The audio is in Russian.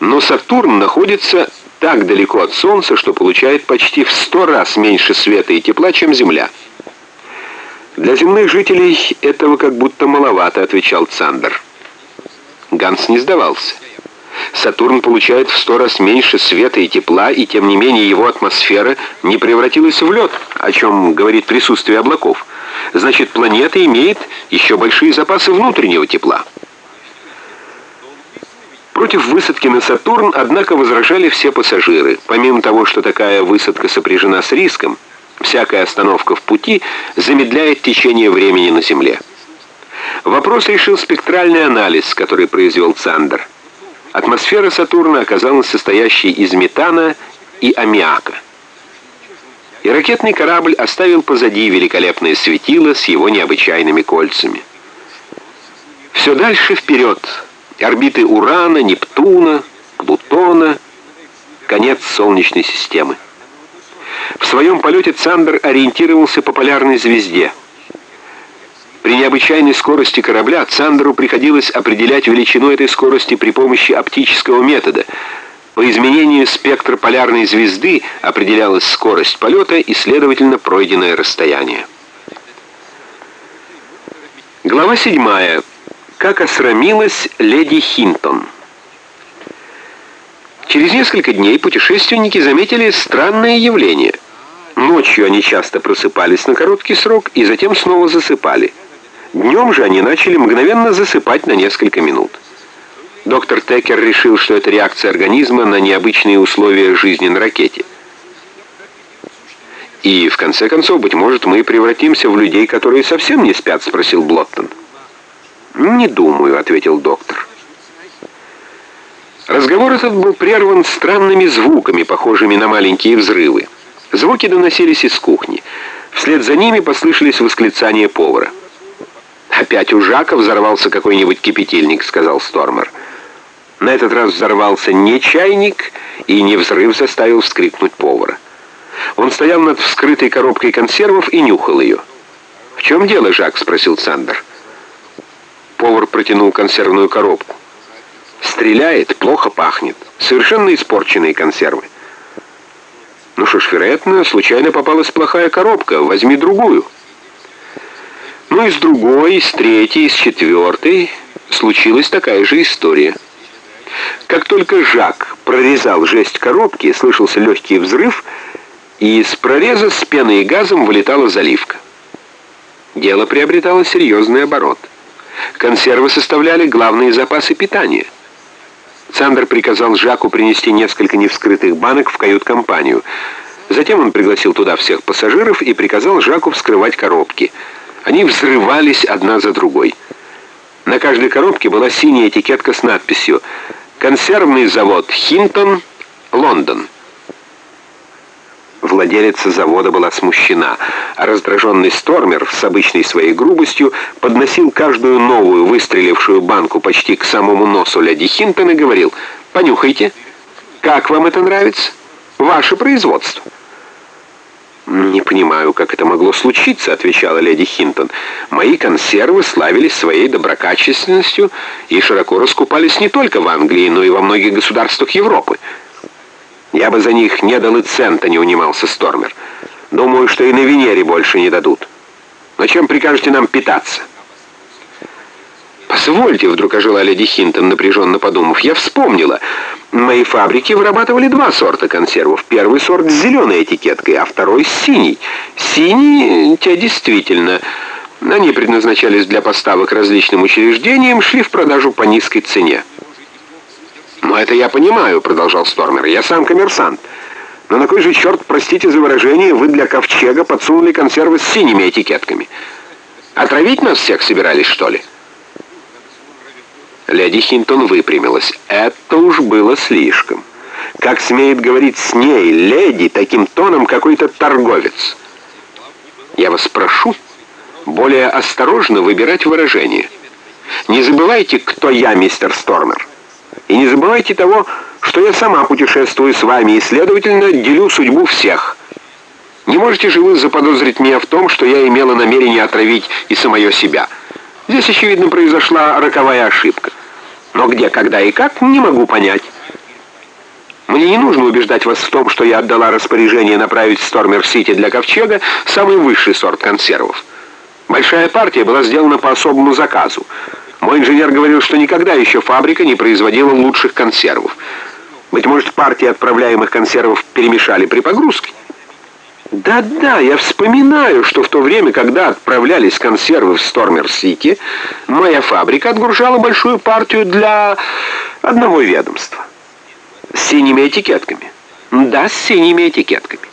Но Сатурн находится так далеко от Солнца, что получает почти в сто раз меньше света и тепла, чем Земля. «Для земных жителей этого как будто маловато», — отвечал Цандер. Ганс не сдавался. Сатурн получает в сто раз меньше света и тепла, и тем не менее его атмосфера не превратилась в лед, о чем говорит присутствие облаков. Значит, планета имеет еще большие запасы внутреннего тепла. Против высадки на Сатурн, однако, возражали все пассажиры. Помимо того, что такая высадка сопряжена с риском, всякая остановка в пути замедляет течение времени на Земле. Вопрос решил спектральный анализ, который произвел Цандер. Атмосфера Сатурна оказалась состоящей из метана и аммиака. И ракетный корабль оставил позади великолепное светило с его необычайными кольцами. Все дальше вперед. Орбиты Урана, Нептуна, Плутона, конец Солнечной системы. В своем полете Цандер ориентировался по полярной звезде – при необычайной скорости корабля Цандеру приходилось определять величину этой скорости при помощи оптического метода. По изменению спектра полярной звезды определялась скорость полета и, следовательно, пройденное расстояние. Глава 7. Как осрамилась леди Хинтон. Через несколько дней путешественники заметили странное явление. Ночью они часто просыпались на короткий срок и затем снова засыпали. Днем же они начали мгновенно засыпать на несколько минут. Доктор Текер решил, что это реакция организма на необычные условия жизни на ракете. «И, в конце концов, быть может, мы превратимся в людей, которые совсем не спят?» — спросил Блоттон. «Не думаю», — ответил доктор. Разговор этот был прерван странными звуками, похожими на маленькие взрывы. Звуки доносились из кухни. Вслед за ними послышались восклицания повара. «Опять у Жака взорвался какой-нибудь кипятильник», — сказал Стормер. На этот раз взорвался не чайник, и не взрыв заставил вскрикнуть повара. Он стоял над вскрытой коробкой консервов и нюхал ее. «В чем дело, Жак?» — спросил Сандер. Повар протянул консервную коробку. «Стреляет, плохо пахнет. Совершенно испорченные консервы». «Ну что ж, вероятно, случайно попалась плохая коробка. Возьми другую». Ну и с другой, с третьей, с четвертой случилась такая же история. Как только Жак прорезал жесть коробки, слышался легкий взрыв, и из прореза с пеной и газом вылетала заливка. Дело приобретало серьезный оборот. Консервы составляли главные запасы питания. Сандер приказал Жаку принести несколько невскрытых банок в кают-компанию. Затем он пригласил туда всех пассажиров и приказал Жаку вскрывать коробки – они взрывались одна за другой. На каждой коробке была синяя этикетка с надписью «Консервный завод Хинтон, Лондон». Владелица завода была смущена, раздраженный Стормер с обычной своей грубостью подносил каждую новую выстрелившую банку почти к самому носу леди Хинтон и говорил «Понюхайте, как вам это нравится? Ваше производство». «Не понимаю, как это могло случиться», — отвечала леди Хинтон. «Мои консервы славились своей доброкачественностью и широко раскупались не только в Англии, но и во многих государствах Европы. Я бы за них не дал и цента, не унимался Стормер. Думаю, что и на Венере больше не дадут. Но чем прикажете нам питаться?» «Позвольте», — вдруг ожила леди Хинтон, напряженно подумав, — «я вспомнила. Мои фабрики вырабатывали два сорта консервов. Первый сорт с зеленой этикеткой, а второй с синей. Синий, те действительно, они предназначались для поставок различным учреждениям, шли в продажу по низкой цене». «Но это я понимаю», — продолжал Стормер, — «я сам коммерсант». Но на кой же черт, простите за выражение, вы для ковчега подсунули консервы с синими этикетками? Отравить нас всех собирались, что ли?» Леди Хинтон выпрямилась. Это уж было слишком. Как смеет говорить с ней, леди, таким тоном какой-то торговец? Я вас прошу более осторожно выбирать выражение. Не забывайте, кто я, мистер Стормер. Забывайте того, что я сама путешествую с вами и, следовательно, делю судьбу всех. Не можете же вы заподозрить меня в том, что я имела намерение отравить и самое себя. Здесь, очевидно, произошла роковая ошибка. Но где, когда и как, не могу понять. Мне не нужно убеждать вас в том, что я отдала распоряжение направить в Стормер-Сити для Ковчега самый высший сорт консервов. Большая партия была сделана по особому заказу. Мой инженер говорил, что никогда еще фабрика не производила лучших консервов. Быть может, партии отправляемых консервов перемешали при погрузке? Да-да, я вспоминаю, что в то время, когда отправлялись консервы в Стормер-Сити, моя фабрика отгружала большую партию для одного ведомства. С синими этикетками. Да, с синими этикетками.